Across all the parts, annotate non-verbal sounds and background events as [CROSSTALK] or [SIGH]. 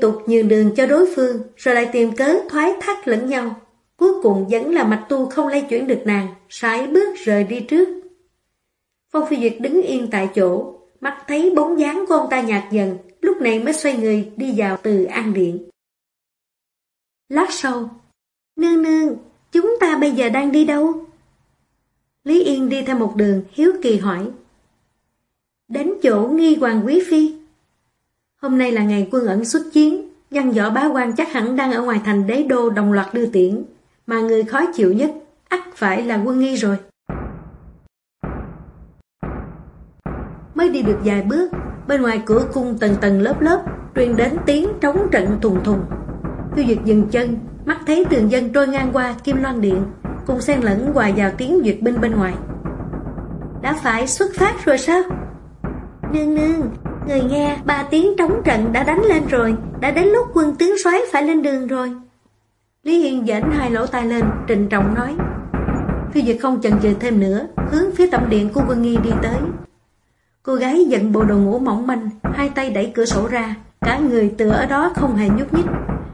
liên tục nhường đường cho đối phương, rồi lại tìm cớ thoái thác lẫn nhau. Cuối cùng vẫn là mạch tu không lay chuyển được nàng, sải bước rời đi trước. Phong Phi Duyệt đứng yên tại chỗ, mắt thấy bóng dáng của ông ta nhạt dần, lúc này mới xoay người đi vào từ an điện. Lát sau, nương nương, chúng ta bây giờ đang đi đâu? Lý Yên đi theo một đường, hiếu kỳ hỏi. Đến chỗ nghi hoàng quý phi. Hôm nay là ngày quân ẩn xuất chiến, văn võ bá quan chắc hẳn đang ở ngoài thành đế đô đồng loạt đưa tiễn, mà người khó chịu nhất, ắt phải là quân nghi rồi. Mới đi được vài bước, bên ngoài cửa cung tầng tầng lớp lớp, truyền đến tiếng trống trận thùng thùng. Tiêu Duyệt dừng chân, mắt thấy tường dân trôi ngang qua kim loan điện, cùng xen lẫn hòa vào tiếng duyệt binh bên ngoài. Đã phải xuất phát rồi sao? Nương nương, người nghe ba tiếng trống trận đã đánh lên rồi, đã đến lúc quân tướng soái phải lên đường rồi. Lý Hiên dẫn hai lỗ tai lên, trình trọng nói. Phi Duyệt không chần chừ thêm nữa, hướng phía tổng điện của Quân Nghi đi tới. Cô gái giận bộ đồ ngủ mỏng manh, hai tay đẩy cửa sổ ra, cả người tựa ở đó không hề nhúc nhích.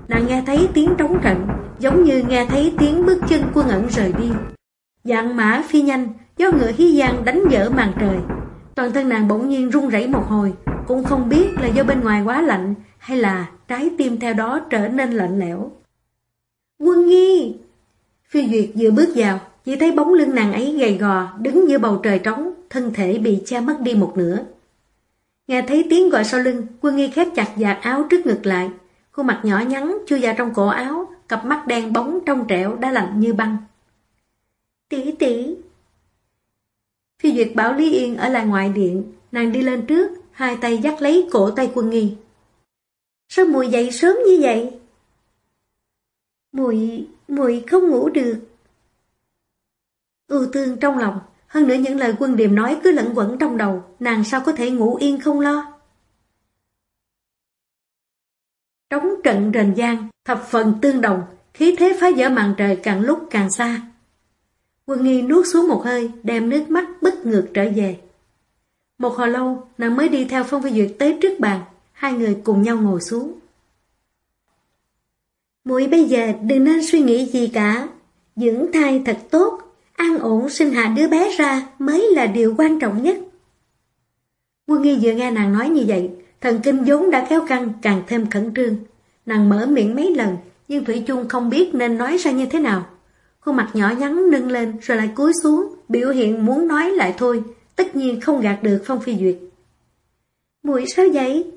Nàng nghe thấy tiếng trống trận, giống như nghe thấy tiếng bước chân quân ẩn rời đi. Dạng mã phi nhanh, do ngựa hí giang đánh dở màn trời. Toàn thân nàng bỗng nhiên run rẩy một hồi, cũng không biết là do bên ngoài quá lạnh hay là trái tim theo đó trở nên lạnh lẽo. Quân nghi! Phi Duyệt vừa bước vào, chỉ thấy bóng lưng nàng ấy gầy gò, đứng giữa bầu trời trống, thân thể bị che mất đi một nửa. Nghe thấy tiếng gọi sau lưng, quân nghi khép chặt vạt áo trước ngực lại. Khuôn mặt nhỏ nhắn chui vào trong cổ áo, cặp mắt đen bóng trong trẻo đã lạnh như băng. Tỷ tỷ! Phi Duyệt bảo Lý Yên ở lại ngoại điện, nàng đi lên trước, hai tay dắt lấy cổ tay quân nghi. Sao mùi dậy sớm như vậy? Mùi, mùi không ngủ được. Ưu thương trong lòng, hơn nữa những lời quân điềm nói cứ lẫn quẩn trong đầu, nàng sao có thể ngủ yên không lo. Trống trận rền giang, thập phần tương đồng, khí thế phá vỡ màn trời càng lúc càng xa. Quân nghi nuốt xuống một hơi, đem nước mắt bất ngược trở về. Một hồi lâu, nàng mới đi theo Phong Phi Duyệt tới trước bàn, hai người cùng nhau ngồi xuống. Muội bây giờ đừng nên suy nghĩ gì cả, dưỡng thai thật tốt, an ổn sinh hạ đứa bé ra mới là điều quan trọng nhất. Quân nghi vừa nghe nàng nói như vậy, thần kinh vốn đã kéo căng càng thêm khẩn trương. Nàng mở miệng mấy lần, nhưng Thủy chung không biết nên nói ra như thế nào. Khuôn mặt nhỏ nhắn nâng lên rồi lại cúi xuống, biểu hiện muốn nói lại thôi, tất nhiên không gạt được Phong Phi Duyệt. Muội sao vậy?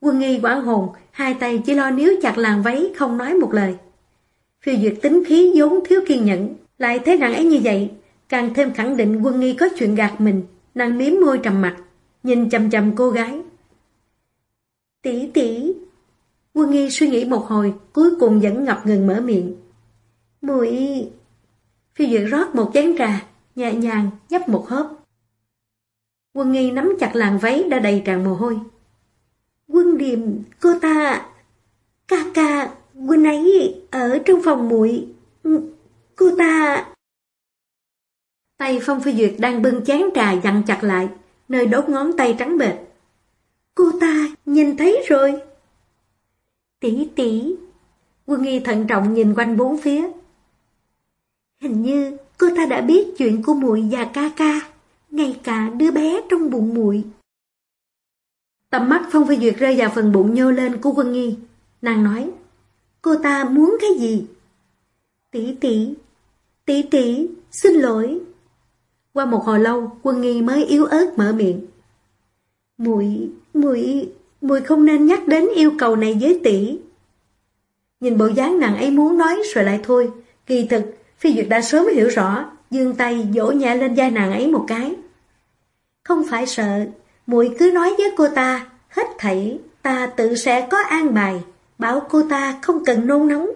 Quân nghi quảng hồn, hai tay chỉ lo níu chặt làn váy không nói một lời. Phi Duyệt tính khí vốn thiếu kiên nhẫn, lại thấy nàng ấy như vậy, càng thêm khẳng định quân nghi có chuyện gạt mình, nàng miếm môi trầm mặt, nhìn chầm chầm cô gái. Tỷ tỷ, quân nghi suy nghĩ một hồi, cuối cùng vẫn ngập ngừng mở miệng. Mùi... Phi Duyệt rót một chén trà, nhẹ nhàng nhấp một hớp. Quân nghi nắm chặt làn váy đã đầy tràn mồ hôi. Quân điềm, cô ta... Ca ca, quân ấy ở trong phòng muội Cô ta... Tay Phong Phi Duyệt đang bưng chén trà dặn chặt lại, nơi đốt ngón tay trắng bệt. Cô ta nhìn thấy rồi. Tỷ tỷ. Quân nghi thận trọng nhìn quanh bốn phía. Hình như cô ta đã biết chuyện của muội và ca ca, ngay cả đứa bé trong bụng muội. Tầm mắt Phong Phi Duyệt rơi vào phần bụng nhô lên của quân nghi. Nàng nói, cô ta muốn cái gì? Tỷ tỷ, tỷ tỷ, xin lỗi. Qua một hồi lâu, quân nghi mới yếu ớt mở miệng. Muội, muội, muội không nên nhắc đến yêu cầu này với tỷ. Nhìn bộ dáng nàng ấy muốn nói rồi lại thôi, kỳ thực, Phi Duyệt đã sớm hiểu rõ, dương tay dỗ nhẹ lên vai nàng ấy một cái. Không phải sợ, muội cứ nói với cô ta, hết thảy, ta tự sẽ có an bài, bảo cô ta không cần nôn nóng.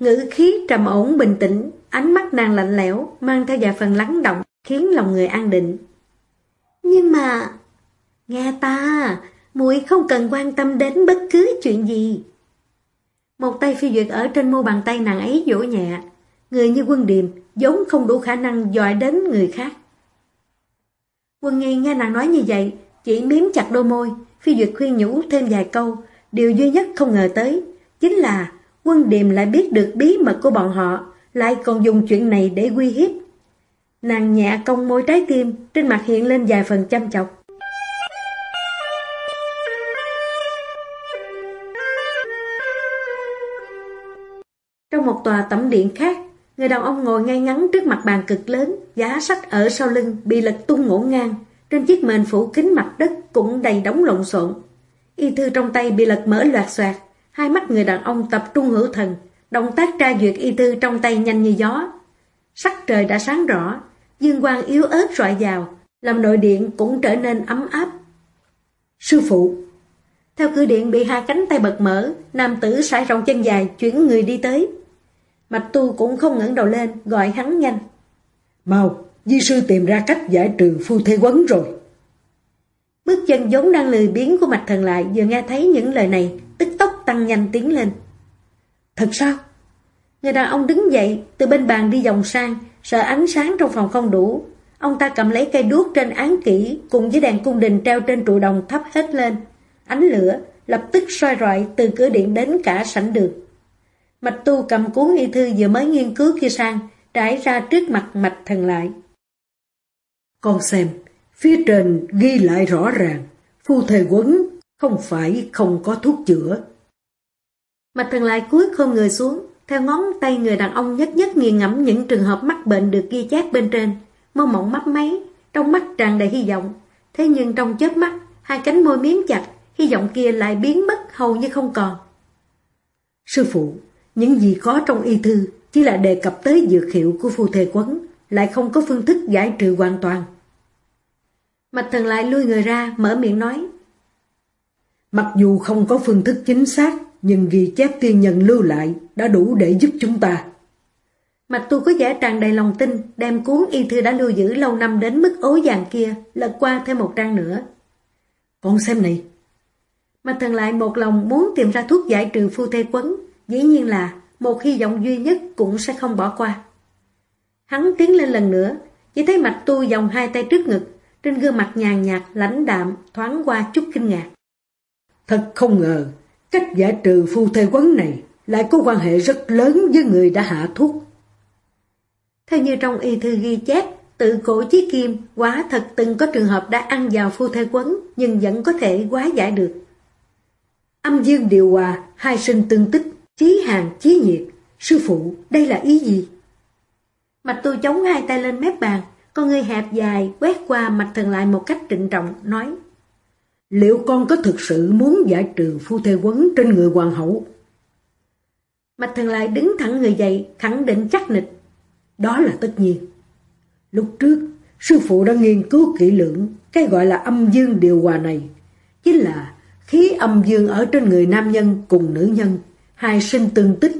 Ngữ khí trầm ổn bình tĩnh, ánh mắt nàng lạnh lẽo, mang theo vài phần lắng động, khiến lòng người an định. Nhưng mà... Nghe ta, muội không cần quan tâm đến bất cứ chuyện gì. Một tay phi duyệt ở trên mu bàn tay nàng ấy vỗ nhẹ. Người như quân điềm, vốn không đủ khả năng dọa đến người khác. Quân nghi nghe nàng nói như vậy, chỉ miếm chặt đôi môi, phi duyệt khuyên nhủ thêm vài câu. Điều duy nhất không ngờ tới, chính là quân điềm lại biết được bí mật của bọn họ, lại còn dùng chuyện này để uy hiếp. Nàng nhẹ cong môi trái tim, trên mặt hiện lên vài phần chăm chọc. Trong một tòa tẩm điện khác, người đàn ông ngồi ngay ngắn trước mặt bàn cực lớn, giá sách ở sau lưng bị lật tung ngổ ngang, trên chiếc mền phủ kính mặt đất cũng đầy đống lộn xộn. Y thư trong tay bị lật mở loạt xoạt, hai mắt người đàn ông tập trung hữu thần, động tác tra duyệt y thư trong tay nhanh như gió. Sắc trời đã sáng rõ, dương quang yếu ớt rọi vào, làm nội điện cũng trở nên ấm áp. Sư phụ Theo cửa điện bị hai cánh tay bật mở, nam tử sải rộng chân dài chuyển người đi tới. Mạch tu cũng không ngẩng đầu lên, gọi hắn nhanh. Mau, di sư tìm ra cách giải trừ phu thế quấn rồi. Bước chân vốn đang lười biến của mạch thần lại vừa nghe thấy những lời này, tức tốc tăng nhanh tiến lên. Thật sao? Người đàn ông đứng dậy, từ bên bàn đi vòng sang, sợ ánh sáng trong phòng không đủ. Ông ta cầm lấy cây đuốc trên án kỹ cùng với đèn cung đình treo trên trụ đồng thắp hết lên. Ánh lửa lập tức soi rọi từ cửa điện đến cả sảnh đường. Mạch tu cầm cuốn y thư vừa mới nghiên cứu kia sang, trải ra trước mặt mạch thần lại. Con xem, phía trên ghi lại rõ ràng, phu thề quấn không phải không có thuốc chữa. Mạch thần lại cúi không người xuống, theo ngón tay người đàn ông nhất nhất nghiền ngẫm những trường hợp mắc bệnh được ghi chép bên trên, mơ mộng mắt máy, trong mắt tràn đầy hy vọng. Thế nhưng trong chớp mắt, hai cánh môi miếm chặt, hy vọng kia lại biến mất hầu như không còn. Sư phụ, những gì có trong y thư chỉ là đề cập tới dược hiệu của phu thề quấn, lại không có phương thức giải trừ hoàn toàn. Mạch thần lại lui người ra, mở miệng nói. Mặc dù không có phương thức chính xác, nhưng ghi chép tiên nhân lưu lại đã đủ để giúp chúng ta. Mạch tu có vẻ tràn đầy lòng tin, đem cuốn y thư đã lưu giữ lâu năm đến mức ố vàng kia, lật qua thêm một trang nữa. Con xem này. Mạch thần lại một lòng muốn tìm ra thuốc giải trừ phu thê quấn, dĩ nhiên là một hy vọng duy nhất cũng sẽ không bỏ qua. Hắn tiến lên lần nữa, chỉ thấy mạch tu dòng hai tay trước ngực, trên gương mặt nhàn nhạt, lãnh đạm, thoáng qua chút kinh ngạc. Thật không ngờ, cách giải trừ phu thê quấn này lại có quan hệ rất lớn với người đã hạ thuốc. Theo như trong y thư ghi chép, tự cổ chí kim quả thật từng có trường hợp đã ăn vào phu thê quấn nhưng vẫn có thể quá giải được. Âm dương điều hòa, hai sinh tương tích, chí hàng, chí nhiệt. Sư phụ, đây là ý gì? Mạch tôi chống hai tay lên mép bàn, con người hẹp dài quét qua mạch thần lại một cách trịnh trọng, nói Liệu con có thực sự muốn giải trừ phu thê quấn trên người hoàng hậu? Mạch thần lại đứng thẳng người dậy, khẳng định chắc nịch. Đó là tất nhiên. Lúc trước, sư phụ đã nghiên cứu kỹ lưỡng cái gọi là âm dương điều hòa này. Chính là khí âm dương ở trên người nam nhân cùng nữ nhân, hai sinh tương tích.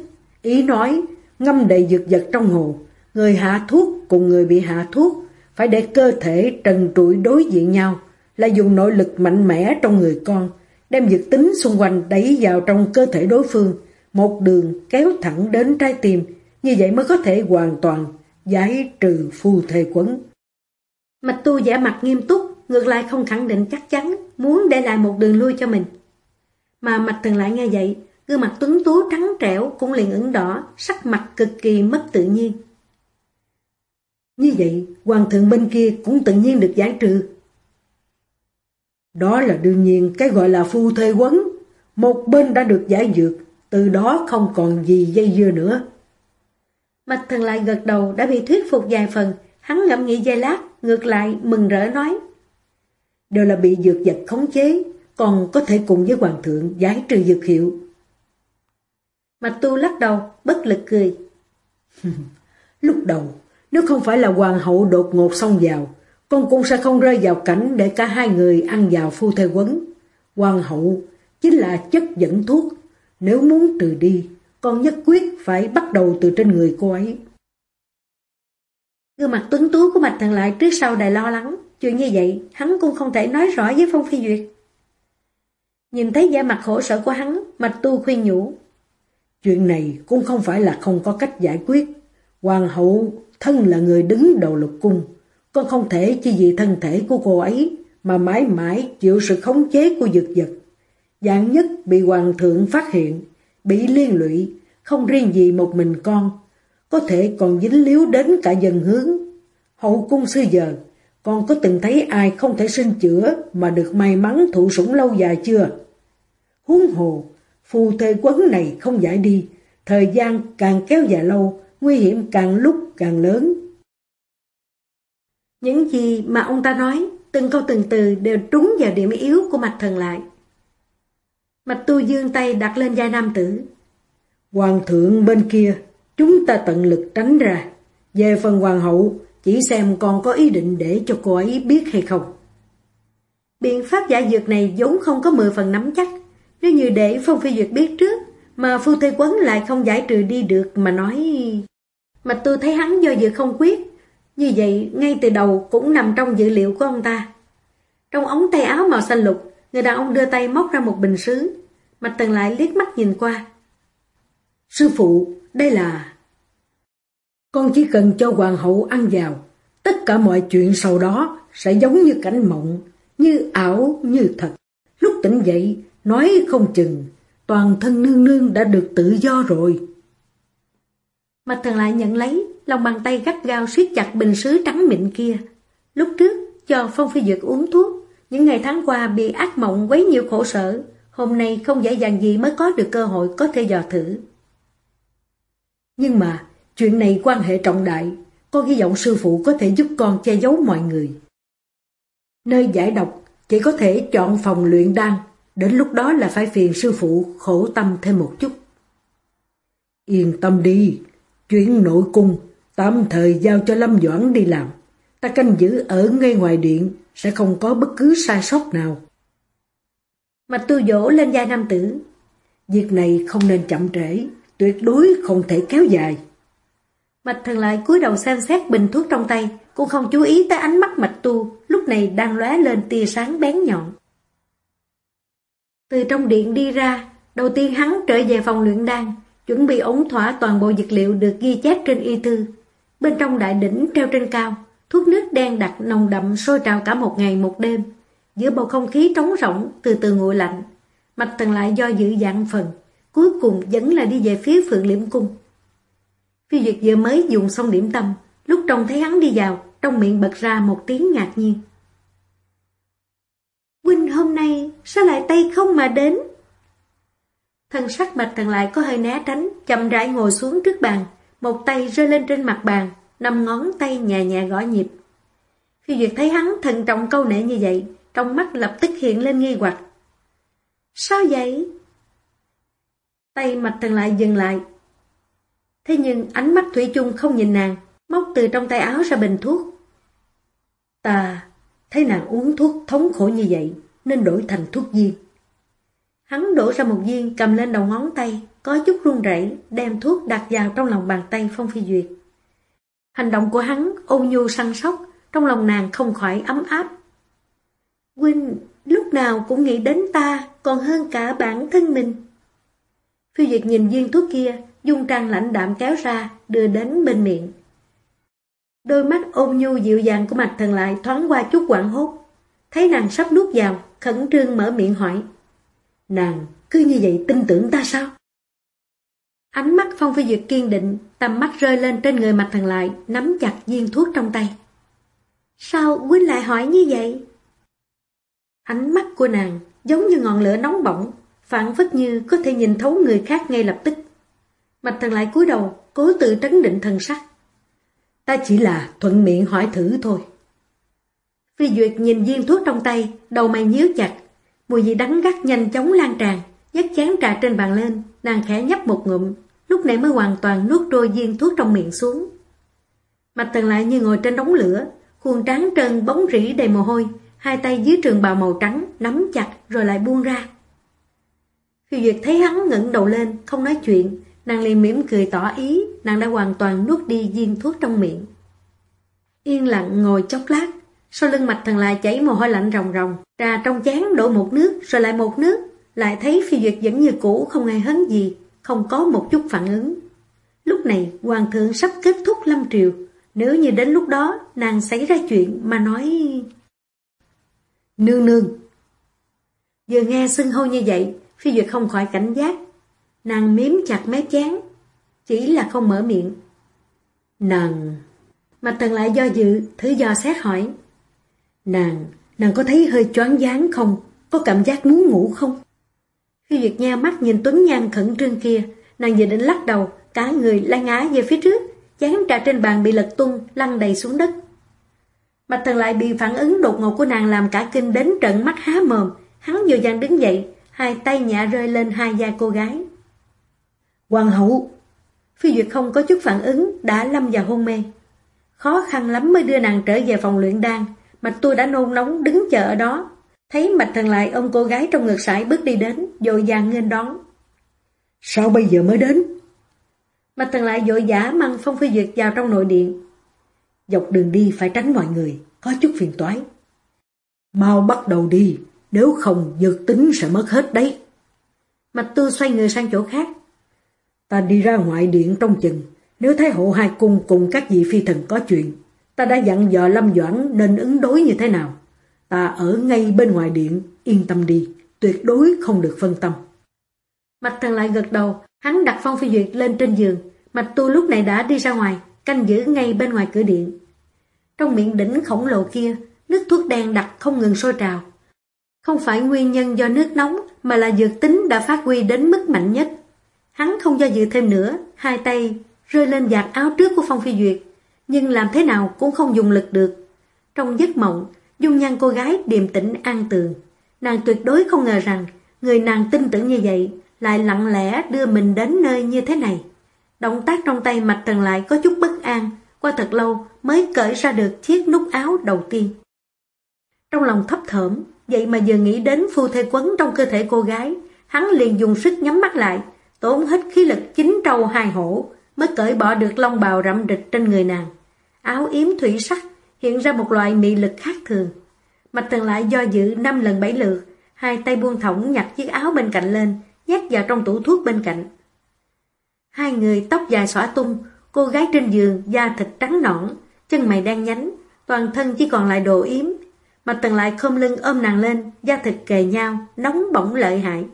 Ý nói, ngâm đầy dược vật trong hồ, người hạ thuốc cùng người bị hạ thuốc, phải để cơ thể trần trụi đối diện nhau, là dùng nội lực mạnh mẽ trong người con, đem dược tính xung quanh đẩy vào trong cơ thể đối phương, một đường kéo thẳng đến trái tim, như vậy mới có thể hoàn toàn giải trừ phù thề quấn. Mạch tu giả mặt nghiêm túc, ngược lại không khẳng định chắc chắn, muốn để lại một đường lui cho mình. Mà mạch thần lại nghe vậy, gương mặt tuấn tú trắng trẻo cũng liền ửng đỏ, sắc mặt cực kỳ mất tự nhiên. Như vậy, hoàng thượng bên kia cũng tự nhiên được giải trừ. Đó là đương nhiên cái gọi là phu thê quấn. Một bên đã được giải dược, từ đó không còn gì dây dưa nữa. Mạch thần lại gật đầu đã bị thuyết phục vài phần, hắn ngẫm nghĩ giây lát, ngược lại mừng rỡ nói. Đều là bị dược vật khống chế, còn có thể cùng với hoàng thượng giải trừ dược hiệu. Mạch tu lắc đầu, bất lực cười. [LAUGHS] Lúc đầu, nếu không phải là hoàng hậu đột ngột xông vào, con cũng sẽ không rơi vào cảnh để cả hai người ăn vào phu thê quấn. Hoàng hậu chính là chất dẫn thuốc, nếu muốn trừ đi, con nhất quyết phải bắt đầu từ trên người cô ấy. Gương mặt tuấn tú của Mạch Thần Lại trước sau đầy lo lắng, chuyện như vậy hắn cũng không thể nói rõ với Phong Phi Duyệt. Nhìn thấy da mặt khổ sở của hắn, Mạch Tu khuyên nhủ. Chuyện này cũng không phải là không có cách giải quyết. Hoàng hậu thân là người đứng đầu lục cung. Con không thể chỉ vì thân thể của cô ấy mà mãi mãi chịu sự khống chế của dực vật. Dạng nhất bị hoàng thượng phát hiện, bị liên lụy, không riêng gì một mình con, có thể còn dính líu đến cả dân hướng. Hậu cung xưa giờ, con có từng thấy ai không thể sinh chữa mà được may mắn thụ sủng lâu dài chưa? Huống hồ, phù thê quấn này không giải đi, thời gian càng kéo dài lâu, nguy hiểm càng lúc càng lớn. Những gì mà ông ta nói, từng câu từng từ đều trúng vào điểm yếu của mạch thần lại. Mạch tu dương tay đặt lên vai nam tử. Hoàng thượng bên kia, chúng ta tận lực tránh ra. Về phần hoàng hậu, chỉ xem con có ý định để cho cô ấy biết hay không. Biện pháp giả dược này vốn không có 10 phần nắm chắc. Nếu như để Phong Phi Duyệt biết trước, mà Phu Thê Quấn lại không giải trừ đi được mà nói... mà tôi thấy hắn do dự không quyết, như vậy ngay từ đầu cũng nằm trong dữ liệu của ông ta. Trong ống tay áo màu xanh lục, người đàn ông đưa tay móc ra một bình sứ. Mạch Tần lại liếc mắt nhìn qua. Sư phụ, đây là... Con chỉ cần cho hoàng hậu ăn vào, tất cả mọi chuyện sau đó sẽ giống như cảnh mộng, như ảo, như thật. Lúc tỉnh dậy, nói không chừng, toàn thân nương nương đã được tự do rồi. Mạch thần lại nhận lấy, lòng bàn tay gắt gao siết chặt bình sứ trắng mịn kia. Lúc trước, cho Phong Phi Duyệt uống thuốc, những ngày tháng qua bị ác mộng quấy nhiều khổ sở, hôm nay không dễ dàng gì mới có được cơ hội có thể dò thử. Nhưng mà, chuyện này quan hệ trọng đại, con hy vọng sư phụ có thể giúp con che giấu mọi người. Nơi giải độc chỉ có thể chọn phòng luyện đan, đến lúc đó là phải phiền sư phụ khổ tâm thêm một chút. Yên tâm đi, chuyện nội cung, tạm thời giao cho Lâm Doãn đi làm. Ta canh giữ ở ngay ngoài điện, sẽ không có bất cứ sai sót nào. Mạch tu dỗ lên vai nam tử. Việc này không nên chậm trễ, tuyệt đối không thể kéo dài. Mạch thần lại cúi đầu xem xét bình thuốc trong tay, cũng không chú ý tới ánh mắt mạch tu, lúc này đang lóe lên tia sáng bén nhọn. Từ trong điện đi ra, đầu tiên hắn trở về phòng luyện đan, chuẩn bị ống thỏa toàn bộ dược liệu được ghi chép trên y thư. Bên trong đại đỉnh treo trên cao, thuốc nước đen đặc nồng đậm sôi trào cả một ngày một đêm. Giữa bầu không khí trống rỗng, từ từ nguội lạnh. Mạch tần lại do dự dạng phần, cuối cùng vẫn là đi về phía phượng liễm cung. Phi Duyệt vừa mới dùng xong điểm tâm, lúc trông thấy hắn đi vào, trong miệng bật ra một tiếng ngạc nhiên. Huynh hôm nay sao lại tay không mà đến? Thân sắc bạch thần lại có hơi né tránh, chậm rãi ngồi xuống trước bàn, một tay rơi lên trên mặt bàn, năm ngón tay nhẹ nhẹ gõ nhịp. Phi Duyệt thấy hắn thần trọng câu nệ như vậy, trong mắt lập tức hiện lên nghi hoặc. Sao vậy? Tay mạch thần lại dừng lại. Thế nhưng ánh mắt Thủy chung không nhìn nàng, móc từ trong tay áo ra bình thuốc. Ta thấy nàng uống thuốc thống khổ như vậy, nên đổi thành thuốc viên. Hắn đổ ra một viên cầm lên đầu ngón tay, có chút run rẩy đem thuốc đặt vào trong lòng bàn tay Phong Phi Duyệt. Hành động của hắn ôn nhu săn sóc, trong lòng nàng không khỏi ấm áp. Huynh lúc nào cũng nghĩ đến ta còn hơn cả bản thân mình. Phi Duyệt nhìn viên thuốc kia, dung trang lãnh đạm kéo ra, đưa đến bên miệng. Đôi mắt ôn nhu dịu dàng của mặt thần lại thoáng qua chút quảng hốt. Thấy nàng sắp nuốt vào, khẩn trương mở miệng hỏi. Nàng cứ như vậy tin tưởng ta sao? Ánh mắt Phong Phi Duyệt kiên định, tầm mắt rơi lên trên người mặt thần lại, nắm chặt viên thuốc trong tay. Sao Quynh lại hỏi như vậy? Ánh mắt của nàng giống như ngọn lửa nóng bỏng, phản phất như có thể nhìn thấu người khác ngay lập tức. Mạch thần lại cúi đầu, cố tự trấn định thần sắc. Ta chỉ là thuận miệng hỏi thử thôi. Phi Duyệt nhìn viên thuốc trong tay, đầu mày nhíu chặt. Mùi vị đắng gắt nhanh chóng lan tràn, nhấc chén trà trên bàn lên, nàng khẽ nhấp một ngụm, lúc này mới hoàn toàn nuốt trôi viên thuốc trong miệng xuống. Mạch tần lại như ngồi trên đống lửa, khuôn trắng trơn bóng rỉ đầy mồ hôi, hai tay dưới trường bào màu trắng, nắm chặt rồi lại buông ra. Phi Duyệt thấy hắn ngẩng đầu lên, không nói chuyện, nàng liền mỉm cười tỏ ý, nàng đã hoàn toàn nuốt đi viên thuốc trong miệng. Yên lặng ngồi chốc lát, sau lưng mạch thần lại chảy mồ hôi lạnh ròng ròng, ra trong chén đổ một nước rồi lại một nước, lại thấy phi duyệt vẫn như cũ không hề hấn gì, không có một chút phản ứng. Lúc này hoàng thượng sắp kết thúc lâm triều, nếu như đến lúc đó nàng xảy ra chuyện mà nói... Nương nương Vừa nghe xưng hô như vậy, phi duyệt không khỏi cảnh giác. Nàng miếm chặt mép chán, chỉ là không mở miệng. Nàng... Mạch thần lại do dự, thứ do xét hỏi. Nàng, nàng có thấy hơi choáng váng không? Có cảm giác muốn ngủ không? khi Duyệt nha mắt nhìn Tuấn Nhan khẩn trương kia, nàng vừa định lắc đầu, cả người la ngã về phía trước, chán trà trên bàn bị lật tung, lăn đầy xuống đất. Mạch thần lại bị phản ứng đột ngột của nàng làm cả kinh đến trận mắt há mồm, hắn vừa dàng đứng dậy, hai tay nhẹ rơi lên hai da cô gái. Hoàng hậu! Phi Duyệt không có chút phản ứng, đã lâm vào hôn mê. Khó khăn lắm mới đưa nàng trở về phòng luyện đan, Mạch tôi đã nôn nóng đứng chờ ở đó. Thấy Mạch thần lại ôm cô gái trong ngực sải bước đi đến, dội vàng nghênh đón. Sao bây giờ mới đến? Mạch thần lại dội giả mang Phong Phi Duyệt vào trong nội điện. Dọc đường đi phải tránh mọi người, có chút phiền toái. Mau bắt đầu đi, nếu không dược tính sẽ mất hết đấy. Mạch tư xoay người sang chỗ khác. Ta đi ra ngoại điện trong chừng, nếu Thái hộ hai cung cùng các vị phi thần có chuyện, ta đã dặn dò Lâm Doãn nên ứng đối như thế nào. Ta ở ngay bên ngoài điện, yên tâm đi, tuyệt đối không được phân tâm. Mạch thần lại gật đầu, hắn đặt Phong Phi Duyệt lên trên giường, Mạch tu lúc này đã đi ra ngoài, canh giữ ngay bên ngoài cửa điện. Trong miệng đỉnh khổng lồ kia, nước thuốc đen đặc không ngừng sôi trào. Không phải nguyên nhân do nước nóng, mà là dược tính đã phát huy đến mức mạnh nhất. Hắn không do dự thêm nữa, hai tay rơi lên giặt áo trước của Phong Phi Duyệt, nhưng làm thế nào cũng không dùng lực được. Trong giấc mộng, dung nhan cô gái điềm tĩnh an tường. Nàng tuyệt đối không ngờ rằng người nàng tin tưởng như vậy lại lặng lẽ đưa mình đến nơi như thế này. Động tác trong tay mạch trần lại có chút bất an, qua thật lâu mới cởi ra được chiếc nút áo đầu tiên. Trong lòng thấp thởm, vậy mà vừa nghĩ đến phu thê quấn trong cơ thể cô gái, hắn liền dùng sức nhắm mắt lại, tốn hết khí lực chính trâu hai hổ, mới cởi bỏ được long bào rậm rịch trên người nàng. Áo yếm thủy sắc hiện ra một loại mị lực khác thường. Mạch thần lại do dự năm lần bảy lượt, hai tay buông thõng nhặt chiếc áo bên cạnh lên, nhét vào trong tủ thuốc bên cạnh. Hai người tóc dài xõa tung, cô gái trên giường da thịt trắng nõn, chân mày đang nhánh, toàn thân chỉ còn lại đồ yếm. Mạch thần lại khom lưng ôm nàng lên, da thịt kề nhau, nóng bỏng lợi hại.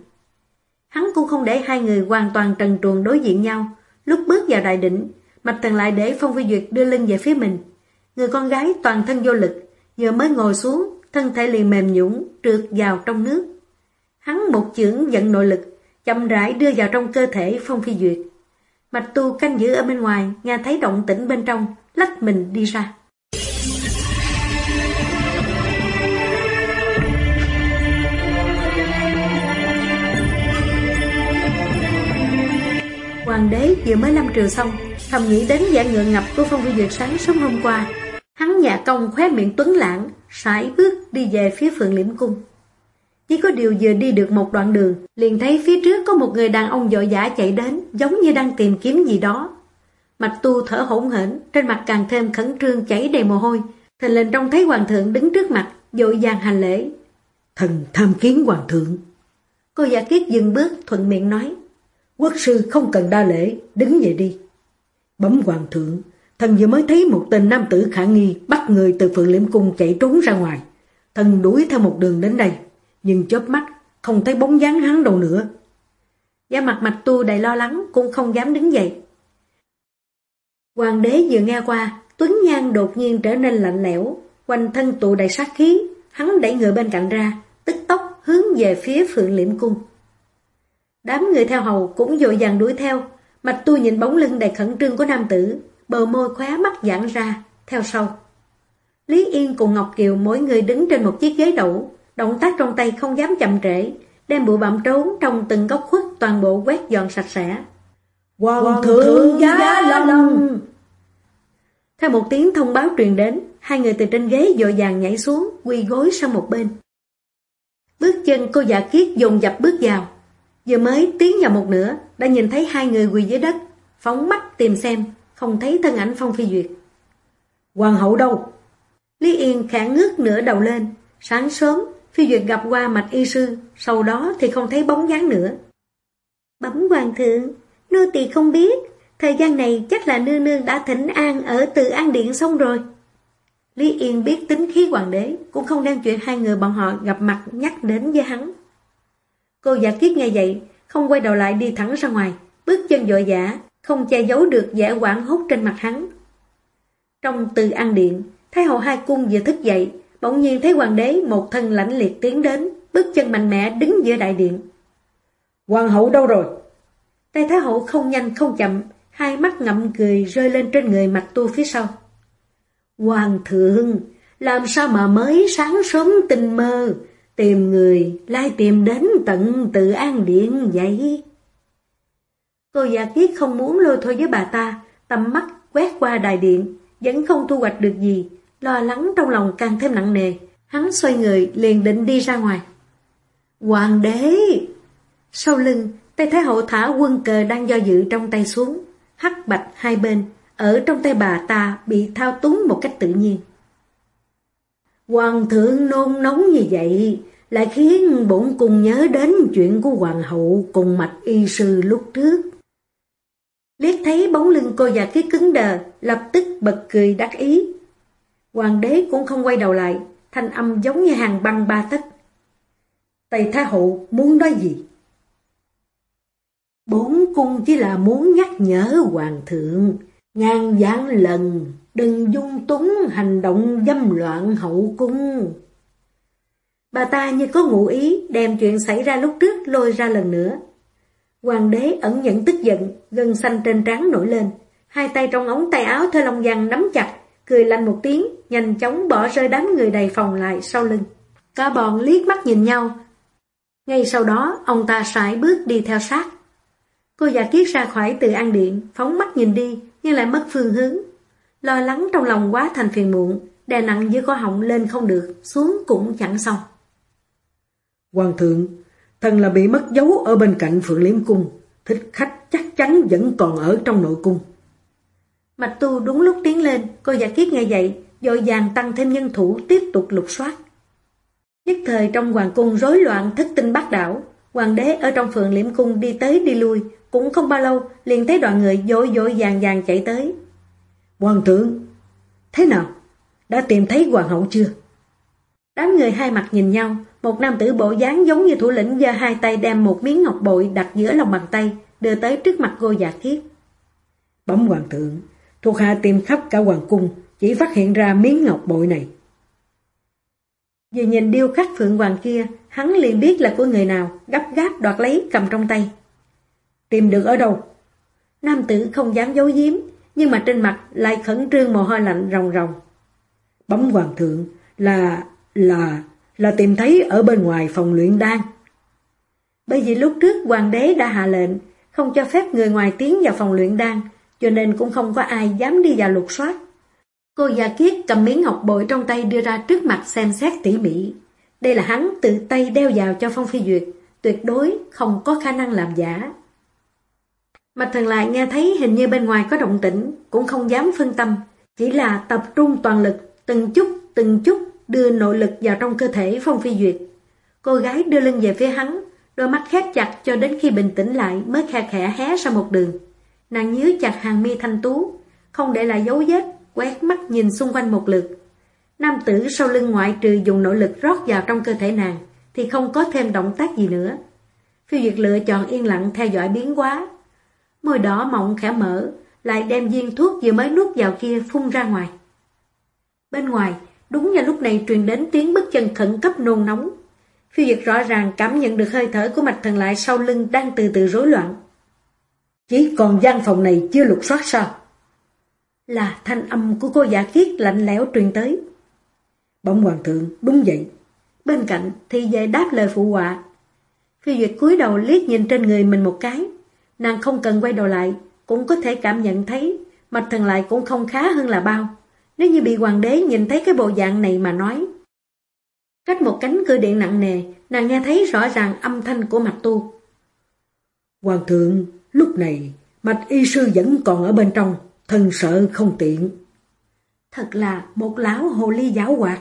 Hắn cũng không để hai người hoàn toàn trần truồng đối diện nhau, Lúc bước vào đại đỉnh, Mạch Thần lại để Phong Phi Duyệt đưa lưng về phía mình. Người con gái toàn thân vô lực, vừa mới ngồi xuống, thân thể liền mềm nhũn, trượt vào trong nước. Hắn một chưởng giận nội lực, chậm rãi đưa vào trong cơ thể Phong Phi Duyệt. Mạch tu canh giữ ở bên ngoài, nghe thấy động tĩnh bên trong, lách mình đi ra. Hoàng đế vừa mới lâm triều xong, thầm nghĩ đến dạng ngựa ngập của Phong Vi Duyệt sáng sớm hôm qua. Hắn nhà công khóe miệng tuấn lãng, sải bước đi về phía phượng liễm cung. Chỉ có điều vừa đi được một đoạn đường, liền thấy phía trước có một người đàn ông dội dã chạy đến, giống như đang tìm kiếm gì đó. Mạch tu thở hổn hển, trên mặt càng thêm khẩn trương chảy đầy mồ hôi. Thình lên trông thấy hoàng thượng đứng trước mặt, dội vàng hành lễ. Thần tham kiến hoàng thượng. Cô giả kiết dừng bước, thuận miệng nói. Quốc sư không cần đa lễ, đứng dậy đi. Bấm hoàng thượng, thần vừa mới thấy một tên nam tử khả nghi bắt người từ phượng liễm cung chạy trốn ra ngoài. Thần đuổi theo một đường đến đây, nhưng chớp mắt không thấy bóng dáng hắn đâu nữa. Gia mặt mạch tu đầy lo lắng cũng không dám đứng dậy. Hoàng đế vừa nghe qua, Tuấn Nhan đột nhiên trở nên lạnh lẽo, quanh thân tụ đầy sát khí, hắn đẩy người bên cạnh ra, tức tốc hướng về phía phượng liễm cung. Đám người theo hầu cũng dội dàng đuổi theo. Mạch tu nhìn bóng lưng đầy khẩn trương của nam tử, bờ môi khóe mắt giãn ra, theo sau. Lý Yên cùng Ngọc Kiều mỗi người đứng trên một chiếc ghế đẩu, động tác trong tay không dám chậm trễ, đem bụi bặm trốn trong từng góc khuất toàn bộ quét dọn sạch sẽ. Hoàng thượng giá lâm! Theo một tiếng thông báo truyền đến, hai người từ trên ghế dội vàng nhảy xuống, quỳ gối sang một bên. Bước chân cô giả kiết dồn dập bước vào, Vừa mới tiến vào một nửa, đã nhìn thấy hai người quỳ dưới đất, phóng mắt tìm xem, không thấy thân ảnh Phong Phi Duyệt. Hoàng hậu đâu? Lý Yên khẽ ngước nửa đầu lên, sáng sớm, Phi Duyệt gặp qua mạch y sư, sau đó thì không thấy bóng dáng nữa. Bấm hoàng thượng, nô tỳ không biết, thời gian này chắc là nương nương đã thỉnh an ở từ an điện xong rồi. Lý Yên biết tính khí hoàng đế, cũng không đem chuyện hai người bọn họ gặp mặt nhắc đến với hắn. Cô giả kiết nghe vậy, không quay đầu lại đi thẳng ra ngoài, bước chân dội dã, không che giấu được vẻ quảng hốt trên mặt hắn. Trong từ an điện, Thái hậu hai cung vừa thức dậy, bỗng nhiên thấy hoàng đế một thân lãnh liệt tiến đến, bước chân mạnh mẽ đứng giữa đại điện. Hoàng hậu đâu rồi? Tay Thái hậu không nhanh không chậm, hai mắt ngậm cười rơi lên trên người mặt tu phía sau. Hoàng thượng, làm sao mà mới sáng sớm tình mơ, tìm người, lai tìm đến tận tự an điện vậy? Cô già kiết không muốn lôi thôi với bà ta, tầm mắt quét qua đài điện, vẫn không thu hoạch được gì, lo lắng trong lòng càng thêm nặng nề. Hắn xoay người liền định đi ra ngoài. Hoàng đế! Sau lưng, tay Thái hậu thả quân cờ đang do dự trong tay xuống, hắc bạch hai bên, ở trong tay bà ta bị thao túng một cách tự nhiên. Hoàng thượng nôn nóng như vậy, lại khiến bổn cung nhớ đến chuyện của hoàng hậu cùng mạch y sư lúc trước. Liếc thấy bóng lưng cô già kia cứng đờ, lập tức bật cười đắc ý. Hoàng đế cũng không quay đầu lại, thanh âm giống như hàng băng ba tấc. Tây Thái Hậu muốn nói gì? Bốn cung chỉ là muốn nhắc nhở Hoàng thượng, ngàn vạn lần đừng dung túng hành động dâm loạn hậu cung. Bà ta như có ngụ ý đem chuyện xảy ra lúc trước lôi ra lần nữa. Hoàng đế ẩn nhận tức giận, gân xanh trên trán nổi lên, hai tay trong ống tay áo thơ long giang nắm chặt, cười lạnh một tiếng, nhanh chóng bỏ rơi đám người đầy phòng lại sau lưng. Cả bọn liếc mắt nhìn nhau. Ngay sau đó, ông ta sải bước đi theo sát. Cô già kiết ra khỏi từ an điện, phóng mắt nhìn đi, nhưng lại mất phương hướng. Lo lắng trong lòng quá thành phiền muộn, đè nặng dưới có họng lên không được, xuống cũng chẳng xong. Hoàng thượng, thần là bị mất dấu ở bên cạnh Phượng Liễm Cung, thích khách chắc chắn vẫn còn ở trong nội cung. Mạch tu đúng lúc tiến lên, cô giả kiết nghe vậy, dội vàng tăng thêm nhân thủ tiếp tục lục soát. Nhất thời trong hoàng cung rối loạn thức tinh bát đảo, hoàng đế ở trong phượng liễm cung đi tới đi lui, cũng không bao lâu liền thấy đoàn người dội dội vàng vàng chạy tới. Hoàng thượng, thế nào? Đã tìm thấy hoàng hậu chưa? Đám người hai mặt nhìn nhau, một nam tử bộ dáng giống như thủ lĩnh giơ hai tay đem một miếng ngọc bội đặt giữa lòng bàn tay, đưa tới trước mặt cô giả kiết. Bấm hoàng thượng, thuộc hạ tìm khắp cả hoàng cung, chỉ phát hiện ra miếng ngọc bội này. Vừa nhìn điêu khắc phượng hoàng kia, hắn liền biết là của người nào, gấp gáp đoạt lấy cầm trong tay. Tìm được ở đâu? Nam tử không dám giấu giếm, nhưng mà trên mặt lại khẩn trương mồ hôi lạnh ròng ròng. Bấm hoàng thượng là, là, là tìm thấy ở bên ngoài phòng luyện đan. Bởi vì lúc trước hoàng đế đã hạ lệnh, không cho phép người ngoài tiến vào phòng luyện đan, cho nên cũng không có ai dám đi vào lục soát. Cô già kiết cầm miếng ngọc bội trong tay đưa ra trước mặt xem xét tỉ mỉ. Đây là hắn tự tay đeo vào cho Phong Phi Duyệt, tuyệt đối không có khả năng làm giả. Mạch thần lại nghe thấy hình như bên ngoài có động tĩnh, cũng không dám phân tâm, chỉ là tập trung toàn lực, từng chút, từng chút đưa nội lực vào trong cơ thể Phong Phi Duyệt. Cô gái đưa lưng về phía hắn, đôi mắt khép chặt cho đến khi bình tĩnh lại mới khe khẽ hé ra một đường. Nàng nhớ chặt hàng mi thanh tú, không để lại dấu vết, quét mắt nhìn xung quanh một lượt. Nam tử sau lưng ngoại trừ dùng nội lực rót vào trong cơ thể nàng, thì không có thêm động tác gì nữa. phi Duyệt lựa chọn yên lặng theo dõi biến hóa. Môi đỏ mọng khẽ mở, lại đem viên thuốc vừa mới nuốt vào kia phun ra ngoài. Bên ngoài, đúng vào lúc này truyền đến tiếng bước chân khẩn cấp nôn nóng. Phiêu Việt rõ ràng cảm nhận được hơi thở của mạch thần lại sau lưng đang từ từ rối loạn. Chỉ còn gian phòng này chưa lục soát sao? Là thanh âm của cô giả kiết lạnh lẽo truyền tới. Bỗng hoàng thượng, đúng vậy. Bên cạnh thì về đáp lời phụ họa. Phi Duyệt cúi đầu liếc nhìn trên người mình một cái. Nàng không cần quay đầu lại, cũng có thể cảm nhận thấy mạch thần lại cũng không khá hơn là bao. Nếu như bị hoàng đế nhìn thấy cái bộ dạng này mà nói. Cách một cánh cửa điện nặng nề, nàng nghe thấy rõ ràng âm thanh của mạch tu. Hoàng thượng, lúc này mạch y sư vẫn còn ở bên trong, thân sợ không tiện. Thật là một lão hồ ly giáo hoạt.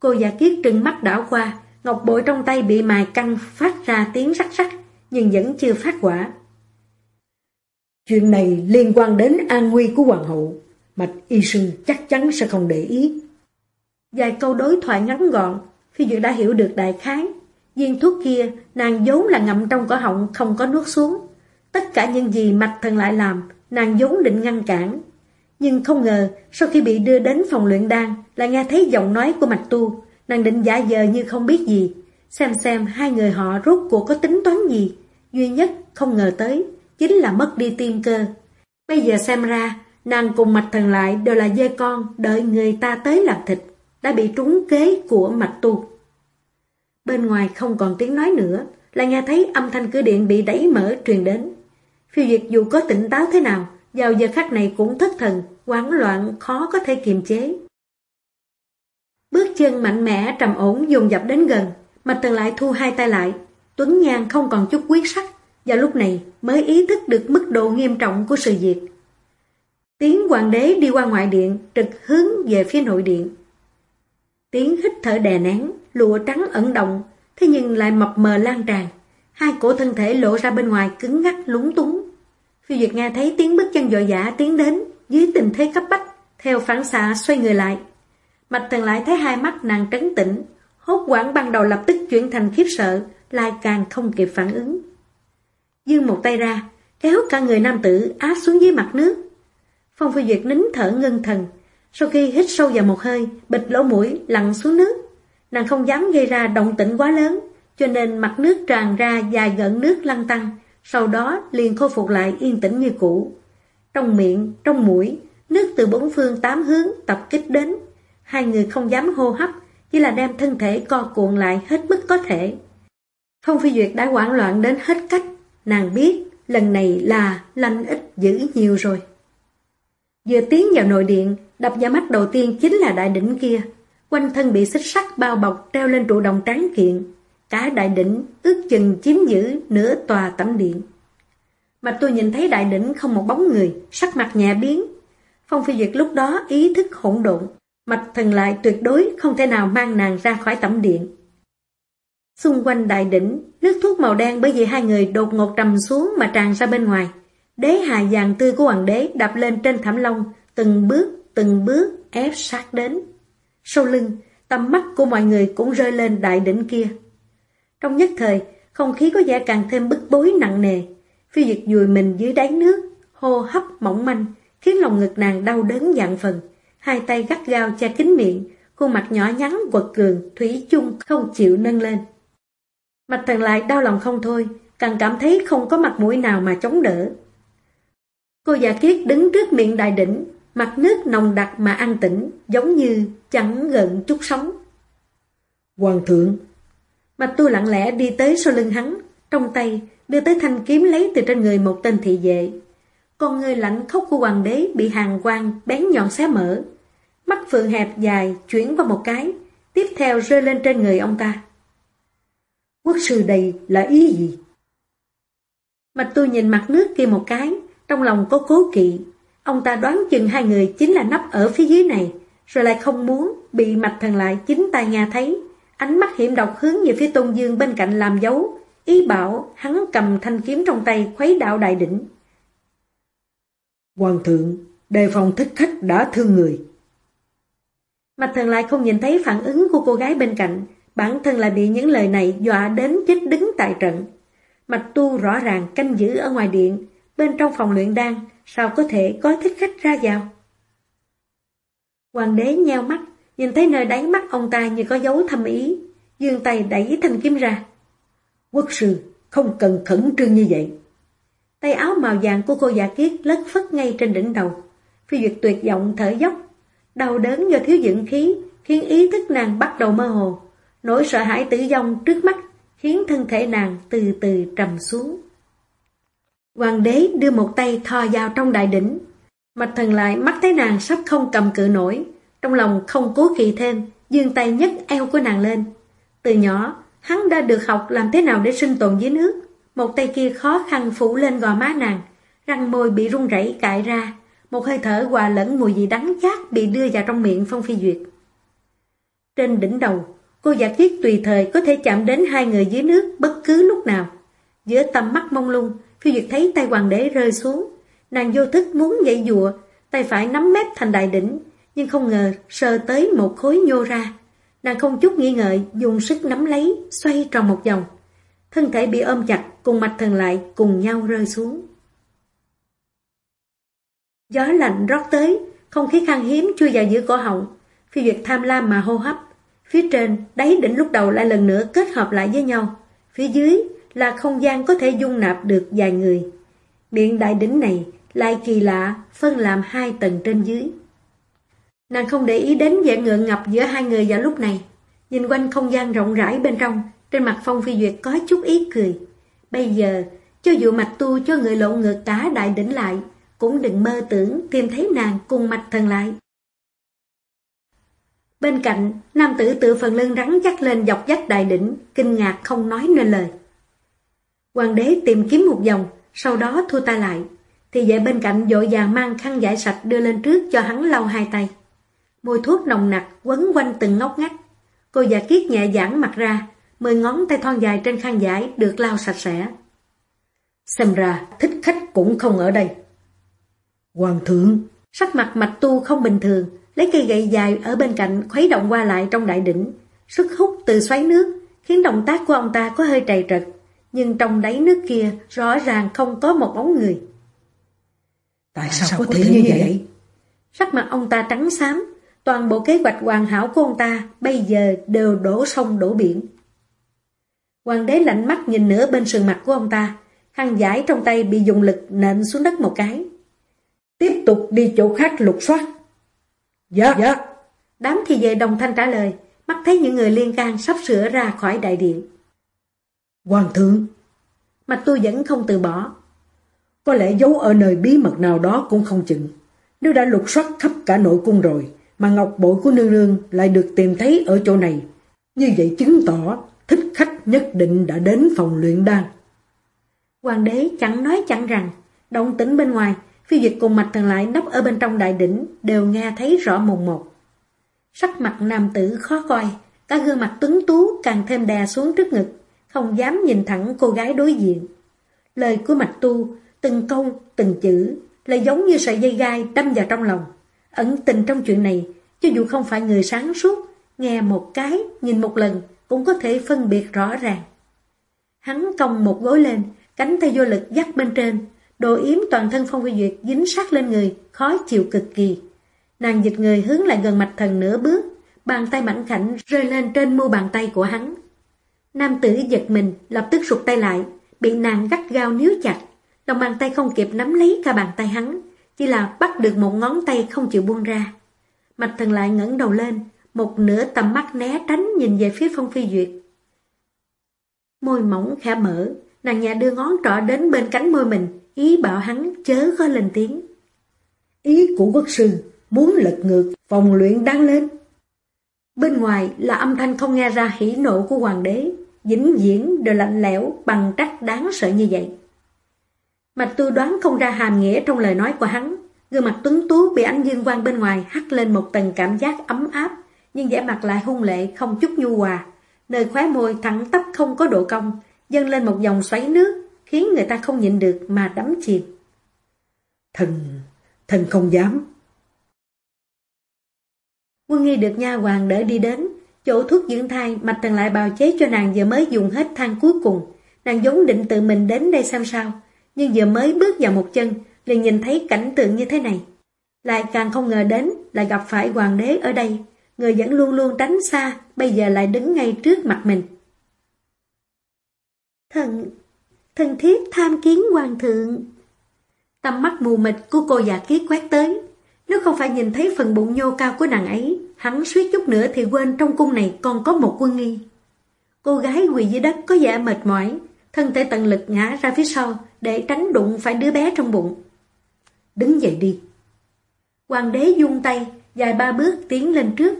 Cô giả kiết trừng mắt đảo qua, ngọc bội trong tay bị mài căng phát ra tiếng rắc rắc, nhưng vẫn chưa phát quả. Chuyện này liên quan đến an nguy của hoàng hậu, Mạch y sư chắc chắn sẽ không để ý. Vài câu đối thoại ngắn gọn, Phi Duyệt đã hiểu được đại khái. Viên thuốc kia, nàng vốn là ngậm trong cổ họng không có nuốt xuống. Tất cả những gì Mạch Thần lại làm, nàng vốn định ngăn cản. Nhưng không ngờ, sau khi bị đưa đến phòng luyện đan, lại nghe thấy giọng nói của Mạch Tu. Nàng định giả vờ như không biết gì. Xem xem hai người họ rốt cuộc có tính toán gì. Duy nhất không ngờ tới, chính là mất đi tim cơ. Bây giờ xem ra, nàng cùng Mạch Thần lại đều là dê con, đợi người ta tới làm thịt đã bị trúng kế của mạch tu. Bên ngoài không còn tiếng nói nữa, là nghe thấy âm thanh cửa điện bị đẩy mở truyền đến. Phiêu Diệt dù có tỉnh táo thế nào, vào giờ khắc này cũng thất thần, hoảng loạn, khó có thể kiềm chế. Bước chân mạnh mẽ, trầm ổn dùng dập đến gần, Mạch Tần lại thu hai tay lại. Tuấn Nhan không còn chút quyết sắc, và lúc này mới ý thức được mức độ nghiêm trọng của sự việc. Tiếng hoàng đế đi qua ngoại điện, trực hướng về phía nội điện. Tiếng hít thở đè nén, lụa trắng ẩn động, thế nhưng lại mập mờ lan tràn. Hai cổ thân thể lộ ra bên ngoài cứng ngắc lúng túng. Phi Duyệt nghe thấy tiếng bước chân dội dã tiến đến, dưới tình thế cấp bách, theo phản xạ xoay người lại. Mạch thần lại thấy hai mắt nàng trấn tĩnh, hốt quảng ban đầu lập tức chuyển thành khiếp sợ, lại càng không kịp phản ứng. Dương một tay ra, kéo cả người nam tử áp xuống dưới mặt nước. Phong Phi Duyệt nín thở ngân thần, sau khi hít sâu vào một hơi, bịch lỗ mũi, lặn xuống nước. Nàng không dám gây ra động tĩnh quá lớn, cho nên mặt nước tràn ra dài gần nước lăn tăng, sau đó liền khôi phục lại yên tĩnh như cũ. Trong miệng, trong mũi, nước từ bốn phương tám hướng tập kích đến. Hai người không dám hô hấp, như là đem thân thể co cuộn lại hết mức có thể. Phong Phi Duyệt đã hoảng loạn đến hết cách, nàng biết lần này là lanh ít dữ nhiều rồi. Vừa tiến vào nội điện, đập vào mắt đầu tiên chính là đại đỉnh kia. Quanh thân bị xích sắt bao bọc treo lên trụ đồng tráng kiện. Cả đại đỉnh ước chừng chiếm giữ nửa tòa tẩm điện. Mà tôi nhìn thấy đại đỉnh không một bóng người, sắc mặt nhẹ biến. Phong phi duyệt lúc đó ý thức hỗn độn, mạch thần lại tuyệt đối không thể nào mang nàng ra khỏi tẩm điện. Xung quanh đại đỉnh, nước thuốc màu đen bởi vì hai người đột ngột trầm xuống mà tràn ra bên ngoài. Đế hài vàng tươi của hoàng đế đập lên trên thảm long, từng bước, từng bước ép sát đến. Sau lưng, tầm mắt của mọi người cũng rơi lên đại đỉnh kia. Trong nhất thời, không khí có vẻ càng thêm bức bối nặng nề. Phi Duyệt dùi mình dưới đáy nước, hô hấp mỏng manh, khiến lòng ngực nàng đau đớn dạng phần. Hai tay gắt gao che kín miệng, khuôn mặt nhỏ nhắn quật cường, thủy chung không chịu nâng lên. Mạch thần lại đau lòng không thôi, càng cảm thấy không có mặt mũi nào mà chống đỡ. Cô già kiết đứng trước miệng đại đỉnh, mặt nước nồng đặc mà an tĩnh, giống như chẳng gần chút sóng. Hoàng thượng! Mạch tu lặng lẽ đi tới sau lưng hắn, trong tay đưa tới thanh kiếm lấy từ trên người một tên thị vệ. Con người lạnh khóc của hoàng đế bị hàng quang bén nhọn xé mở. Mắt phượng hẹp dài chuyển qua một cái, tiếp theo rơi lên trên người ông ta. Quốc sư đây là ý gì? Mạch tôi nhìn mặt nước kia một cái, trong lòng có cố kỵ, ông ta đoán chừng hai người chính là nấp ở phía dưới này, rồi lại không muốn bị mạch thần lại chính tay Nga thấy. Ánh mắt hiểm độc hướng về phía Tôn Dương bên cạnh làm dấu, ý bảo hắn cầm thanh kiếm trong tay khuấy đạo đại đỉnh. Hoàng thượng, đề phòng thích khách đã thương người. Mạch thần lại không nhìn thấy phản ứng của cô gái bên cạnh, bản thân lại bị những lời này dọa đến chết đứng tại trận. Mạch tu rõ ràng canh giữ ở ngoài điện, bên trong phòng luyện đan, sao có thể có thích khách ra vào? Hoàng đế nheo mắt, nhìn thấy nơi đáy mắt ông ta như có dấu thâm ý, dương tay đẩy thanh kiếm ra. Quốc sư, không cần khẩn trương như vậy. Tay áo màu vàng của cô giả kiết lất phất ngay trên đỉnh đầu. Phi Duyệt tuyệt vọng thở dốc, đau đớn do thiếu dưỡng khí, khiến ý thức nàng bắt đầu mơ hồ. Nỗi sợ hãi tử vong trước mắt, khiến thân thể nàng từ từ trầm xuống. Hoàng đế đưa một tay thò vào trong đại đỉnh. Mạch thần lại mắt thấy nàng sắp không cầm cự nổi. Trong lòng không cố kỵ thêm, dương tay nhấc eo của nàng lên. Từ nhỏ, hắn đã được học làm thế nào để sinh tồn dưới nước. Một tay kia khó khăn phủ lên gò má nàng, răng môi bị run rẩy cãi ra. Một hơi thở hòa lẫn mùi gì đắng chát bị đưa vào trong miệng Phong Phi Duyệt. Trên đỉnh đầu, cô giả kiết tùy thời có thể chạm đến hai người dưới nước bất cứ lúc nào. Giữa tầm mắt mông lung, phi Duyệt thấy tay hoàng đế rơi xuống. Nàng vô thức muốn dậy dùa, tay phải nắm mép thành đại đỉnh, nhưng không ngờ sờ tới một khối nhô ra. Nàng không chút nghi ngợi, dùng sức nắm lấy, xoay tròn một vòng. Thân thể bị ôm chặt, cùng mạch thần lại cùng nhau rơi xuống. Gió lạnh rót tới, không khí khan hiếm chui vào giữa cổ họng. Phi Duyệt tham lam mà hô hấp. Phía trên, đáy đỉnh lúc đầu lại lần nữa kết hợp lại với nhau. Phía dưới là không gian có thể dung nạp được vài người. Điện đại đỉnh này lại kỳ lạ, phân làm hai tầng trên dưới. Nàng không để ý đến vẻ ngượng ngập giữa hai người vào lúc này. Nhìn quanh không gian rộng rãi bên trong, trên mặt Phong Phi Duyệt có chút ý cười. Bây giờ, cho dù mạch tu cho người lộn ngược cả đại đỉnh lại, cũng đừng mơ tưởng tìm thấy nàng cùng mạch thần lại. Bên cạnh, nam tử tự phần lưng rắn chắc lên dọc dách đại đỉnh, kinh ngạc không nói nên lời. Hoàng đế tìm kiếm một vòng, sau đó thua ta lại, thì dậy bên cạnh dội vàng mang khăn giải sạch đưa lên trước cho hắn lau hai tay. Mùi thuốc nồng nặc quấn quanh từng ngóc ngách. Cô già kiết nhẹ giãn mặt ra, mười ngón tay thon dài trên khăn giải được lau sạch sẽ. Xem ra thích khách cũng không ở đây. Hoàng thượng, sắc mặt mạch tu không bình thường, lấy cây gậy dài ở bên cạnh khuấy động qua lại trong đại đỉnh, sức hút từ xoáy nước, khiến động tác của ông ta có hơi trầy trật, nhưng trong đáy nước kia rõ ràng không có một bóng người. Tại sao, sao có thể như vậy? Sắc mặt ông ta trắng xám, toàn bộ kế hoạch hoàn hảo của ông ta bây giờ đều đổ sông đổ biển. Hoàng đế lạnh mắt nhìn nửa bên sườn mặt của ông ta, khăn giải trong tay bị dùng lực nện xuống đất một cái. Tiếp tục đi chỗ khác lục soát. Dạ. dạ. Đám thì về đồng thanh trả lời, mắt thấy những người liên can sắp sửa ra khỏi đại điện. Hoàng thượng. Mạch tôi vẫn không từ bỏ. Có lẽ giấu ở nơi bí mật nào đó cũng không chừng. Nếu đã lục soát khắp cả nội cung rồi, mà ngọc bội của nương nương lại được tìm thấy ở chỗ này. Như vậy chứng tỏ thích khách nhất định đã đến phòng luyện đan. Hoàng đế chẳng nói chẳng rằng, động tĩnh bên ngoài Phi Duyệt cùng mạch thần lại nấp ở bên trong đại đỉnh đều nghe thấy rõ mồn một. Sắc mặt nam tử khó coi, cả gương mặt tuấn tú càng thêm đè xuống trước ngực, không dám nhìn thẳng cô gái đối diện. Lời của mạch tu, từng câu, từng chữ, lại giống như sợi dây gai đâm vào trong lòng. Ẩn tình trong chuyện này, cho dù không phải người sáng suốt, nghe một cái, nhìn một lần, cũng có thể phân biệt rõ ràng. Hắn cong một gối lên, cánh tay vô lực dắt bên trên, Đồ yếm toàn thân Phong Phi Duyệt dính sát lên người, khó chịu cực kỳ. Nàng dịch người hướng lại gần mạch thần nửa bước, bàn tay mảnh khảnh rơi lên trên mu bàn tay của hắn. Nam tử giật mình, lập tức rụt tay lại, bị nàng gắt gao níu chặt. Lòng bàn tay không kịp nắm lấy cả bàn tay hắn, chỉ là bắt được một ngón tay không chịu buông ra. Mạch thần lại ngẩng đầu lên, một nửa tầm mắt né tránh nhìn về phía Phong Phi Duyệt. Môi mỏng khẽ mở, nàng nhà đưa ngón trỏ đến bên cánh môi mình, ý bảo hắn chớ có lên tiếng. Ý của quốc sư muốn lật ngược vòng luyện đang lên. Bên ngoài là âm thanh không nghe ra hỉ nộ của hoàng đế, vĩnh viễn đều lạnh lẽo bằng cách đáng sợ như vậy. Mạch tư đoán không ra hàm nghĩa trong lời nói của hắn, gương mặt tuấn tú bị ánh dương quang bên ngoài hắt lên một tầng cảm giác ấm áp, nhưng vẻ mặt lại hung lệ không chút nhu hòa, nơi khóe môi thẳng tắp không có độ cong, dâng lên một dòng xoáy nước, khiến người ta không nhịn được mà đắm chìm. Thần, thần không dám. Quân nghi được nha hoàng đỡ đi đến, chỗ thuốc dưỡng thai mạch thần lại bào chế cho nàng vừa mới dùng hết thang cuối cùng. Nàng vốn định tự mình đến đây xem sao, nhưng vừa mới bước vào một chân, liền nhìn thấy cảnh tượng như thế này. Lại càng không ngờ đến, lại gặp phải hoàng đế ở đây, người vẫn luôn luôn tránh xa, bây giờ lại đứng ngay trước mặt mình. Thần, thân thiết tham kiến hoàng thượng. Tầm mắt mù mịt của cô già ký quét tới. Nếu không phải nhìn thấy phần bụng nhô cao của nàng ấy, hắn suýt chút nữa thì quên trong cung này còn có một quân nghi. Cô gái quỳ dưới đất có vẻ mệt mỏi, thân thể tận lực ngã ra phía sau để tránh đụng phải đứa bé trong bụng. Đứng dậy đi. Hoàng đế dung tay, dài ba bước tiến lên trước.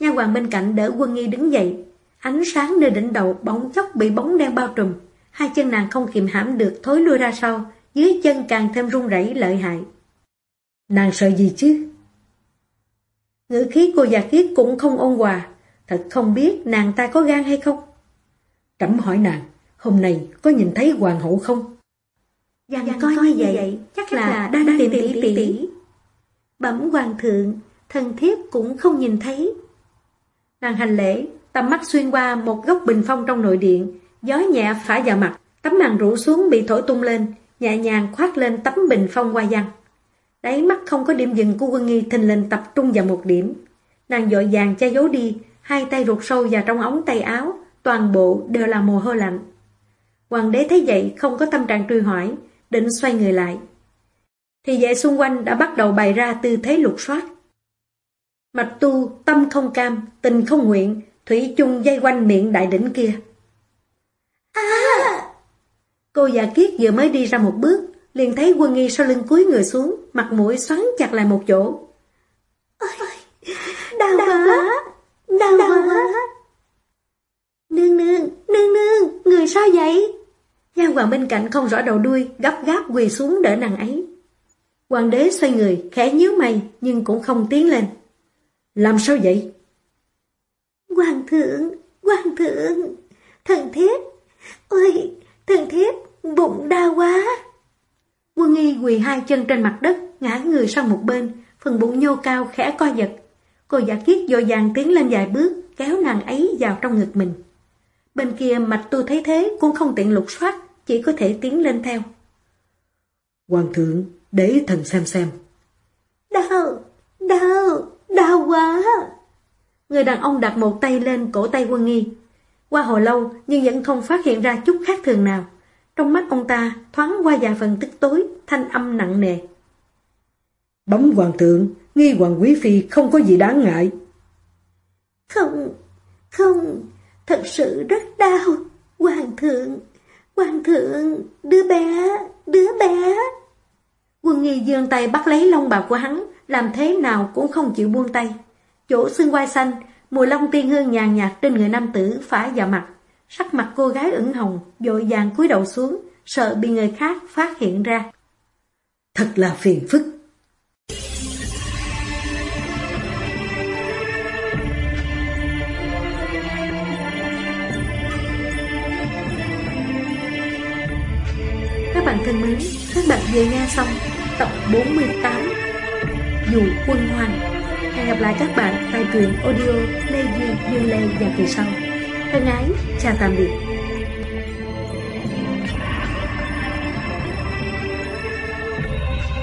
Nha hoàng bên cạnh đỡ quân nghi đứng dậy. Ánh sáng nơi đỉnh đầu bỗng chốc bị bóng đen bao trùm. Hai chân nàng không kiềm hãm được thối lui ra sau, dưới chân càng thêm run rẩy lợi hại. Nàng sợ gì chứ? Ngữ khí cô già kiết cũng không ôn hòa, Thật không biết nàng ta có gan hay không? Trẫm hỏi nàng, hôm nay có nhìn thấy hoàng hậu không? Gan coi như vậy, vậy, chắc là đang tìm tỷ tỷ. Bẩm hoàng thượng, thân thiếp cũng không nhìn thấy. Nàng hành lễ, tầm mắt xuyên qua một góc bình phong trong nội điện, gió nhẹ phả vào mặt, tấm màn rủ xuống bị thổi tung lên, nhẹ nhàng khoát lên tấm bình phong qua văn. Đáy mắt không có điểm dừng của quân nghi thình lình tập trung vào một điểm. Nàng dội vàng che giấu đi, hai tay rụt sâu vào trong ống tay áo, toàn bộ đều là mồ hôi lạnh. Hoàng đế thấy vậy không có tâm trạng truy hỏi, định xoay người lại. Thì vậy xung quanh đã bắt đầu bày ra tư thế lục soát. Mạch tu, tâm không cam, tình không nguyện, thủy chung dây quanh miệng đại đỉnh kia. Cô già kiết vừa mới đi ra một bước, liền thấy quân nghi sau lưng cúi người xuống, mặt mũi xoắn chặt lại một chỗ. Ôi, đau, đau quá, đau, đau quá. Nương nương, nương nương, người sao vậy? Nha hoàng bên cạnh không rõ đầu đuôi, gấp gáp quỳ xuống đỡ nàng ấy. Hoàng đế xoay người, khẽ nhíu mày, nhưng cũng không tiến lên. Làm sao vậy? Hoàng thượng, hoàng thượng, thần thiếp, ôi, thần thiếp, bụng đau quá. Quân nghi quỳ hai chân trên mặt đất, ngã người sang một bên, phần bụng nhô cao khẽ co giật. Cô giả kiết dội dàng tiến lên vài bước, kéo nàng ấy vào trong ngực mình. Bên kia mạch tu thấy thế cũng không tiện lục soát, chỉ có thể tiến lên theo. Hoàng thượng, để thần xem xem. Đau, đau, đau quá. Người đàn ông đặt một tay lên cổ tay quân nghi. Qua hồi lâu nhưng vẫn không phát hiện ra chút khác thường nào. Trong mắt ông ta thoáng qua vài phần tức tối, thanh âm nặng nề. Bấm hoàng thượng, nghi hoàng quý phi không có gì đáng ngại. Không, không, thật sự rất đau. Hoàng thượng, hoàng thượng, đứa bé, đứa bé. Quân nghi dương tay bắt lấy lông bạc của hắn, làm thế nào cũng không chịu buông tay. Chỗ xương quai xanh, mùi lông tiên hương nhàn nhạt trên người nam tử phá vào mặt. Sắc mặt cô gái ửng hồng, dội vàng cúi đầu xuống, sợ bị người khác phát hiện ra. Thật là phiền phức. Các bạn thân mến, các bạn vừa nghe xong tập 48 Dù quân hoàng Hẹn gặp lại các bạn tại truyện audio Lê Duy Như Lê và kỳ sau. Thân ái, chào tạm biệt.